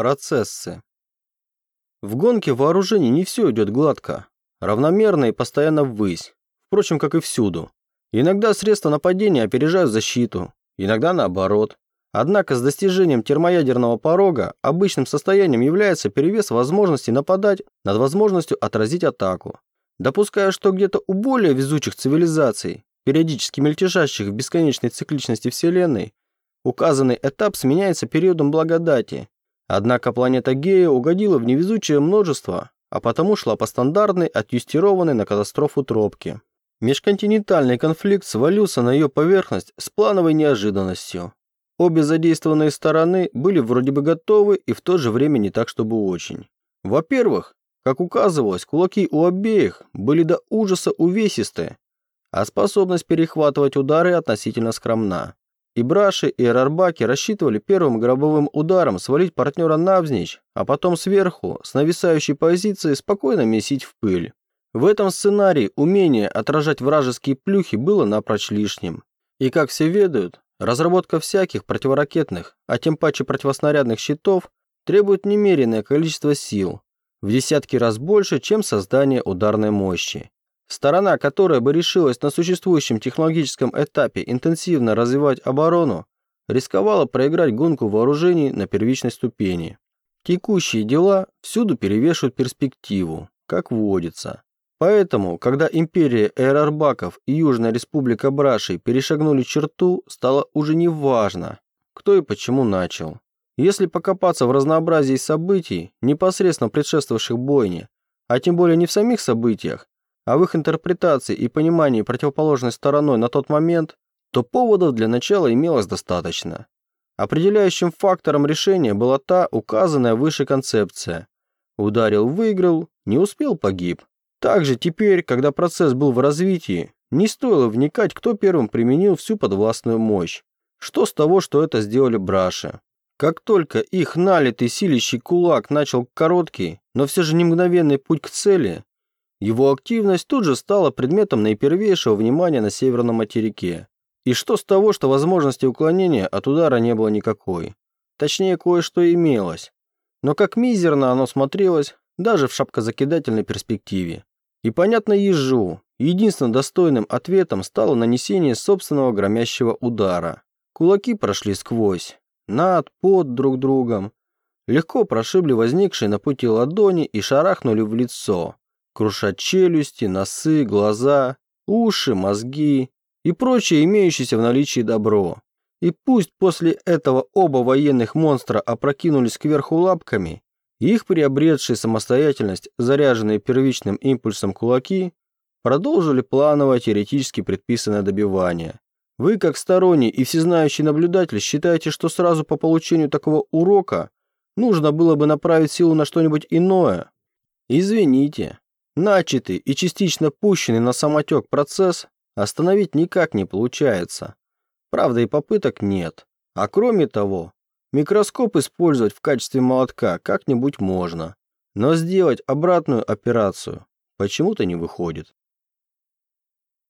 Процессы. В гонке вооружений не все идет гладко, равномерно и постоянно ввысь, впрочем, как и всюду. Иногда средства нападения опережают защиту, иногда наоборот. Однако с достижением термоядерного порога обычным состоянием является перевес возможности нападать над возможностью отразить атаку. Допуская, что где-то у более везучих цивилизаций, периодически мельтешащих в бесконечной цикличности Вселенной, указанный этап сменяется периодом благодати, Однако планета Гея угодила в невезучее множество, а потому шла по стандартной, отъюстированной на катастрофу тропке. Межконтинентальный конфликт свалился на ее поверхность с плановой неожиданностью. Обе задействованные стороны были вроде бы готовы и в то же время не так, чтобы очень. Во-первых, как указывалось, кулаки у обеих были до ужаса увесистые, а способность перехватывать удары относительно скромна. И Браши, и Рарбаки рассчитывали первым гробовым ударом свалить партнера навзничь, а потом сверху, с нависающей позиции, спокойно месить в пыль. В этом сценарии умение отражать вражеские плюхи было напрочь лишним. И как все ведают, разработка всяких противоракетных, а тем паче противоснарядных щитов, требует немеренное количество сил, в десятки раз больше, чем создание ударной мощи. Сторона, которая бы решилась на существующем технологическом этапе интенсивно развивать оборону, рисковала проиграть гонку вооружений на первичной ступени. Текущие дела всюду перевешивают перспективу, как водится. Поэтому, когда империя Эрарбаков и Южная республика Брашей перешагнули черту, стало уже не важно, кто и почему начал. Если покопаться в разнообразии событий, непосредственно предшествовавших бойне, а тем более не в самих событиях, а в их интерпретации и понимании противоположной стороной на тот момент, то поводов для начала имелось достаточно. Определяющим фактором решения была та указанная выше концепция. Ударил – выиграл, не успел – погиб. Также теперь, когда процесс был в развитии, не стоило вникать, кто первым применил всю подвластную мощь. Что с того, что это сделали браши? Как только их налитый силищий кулак начал короткий, но все же не мгновенный путь к цели, его активность тут же стала предметом наипервейшего внимания на северном материке. И что с того, что возможности уклонения от удара не было никакой? Точнее, кое-что имелось. Но как мизерно оно смотрелось даже в шапкозакидательной перспективе. И понятно ежу, единственным достойным ответом стало нанесение собственного громящего удара. Кулаки прошли сквозь, над, под друг другом, легко прошибли возникшие на пути ладони и шарахнули в лицо, крушат челюсти, носы, глаза, уши, мозги и прочее имеющееся в наличии добро. И пусть после этого оба военных монстра опрокинулись кверху лапками, их приобретшие самостоятельность, заряженные первичным импульсом кулаки, продолжили плановое теоретически предписанное добивание. Вы, как сторонний и всезнающий наблюдатель, считаете, что сразу по получению такого урока нужно было бы направить силу на что-нибудь иное? Извините, Начатый и частично пущенный на самотек процесс остановить никак не получается. Правда, и попыток нет. А кроме того, микроскоп использовать в качестве молотка как-нибудь можно. Но сделать обратную операцию почему-то не выходит.